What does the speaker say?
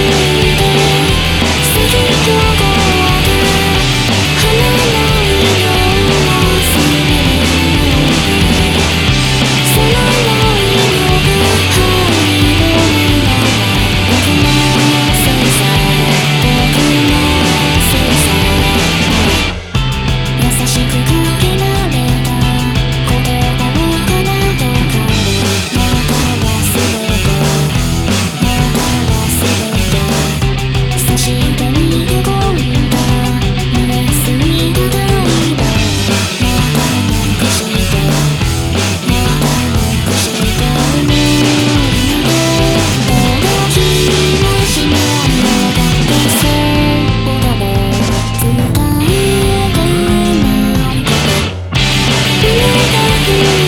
you you